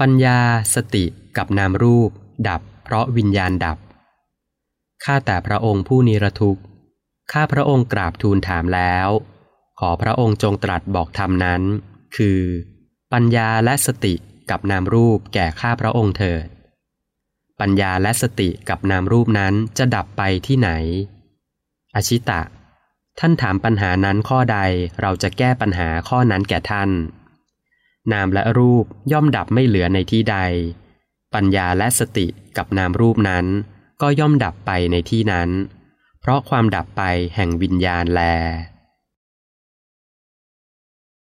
ปัญญาสติกับนามรูป ดับ เพราะวิญญาณดับ ข้าแต่พระองค์ผู้นิรทุกข์ ข้าพระองค์กราบทูลถามแล้ว ขอพระองค์จงตรัสบอกธรรมนั้น คือ ปัญญาและสติกับนามรูปแก่ข้าพระองค์เถิด ปัญญาและสติกับนามรูปนั้นจะดับไปที่ไหน อชิตะ ท่านถามปัญหานั้นข้อใดเราจะแก้ปัญหาข้อนั้นแก่ท่าน นามและรูปย่อมดับไม่เหลือในที่ใด ปัญญาและสติกับนามรูปนั้น ก็ย่อมดับไปในที่นั้น เพราะความดับไปแห่งวิญญาณแล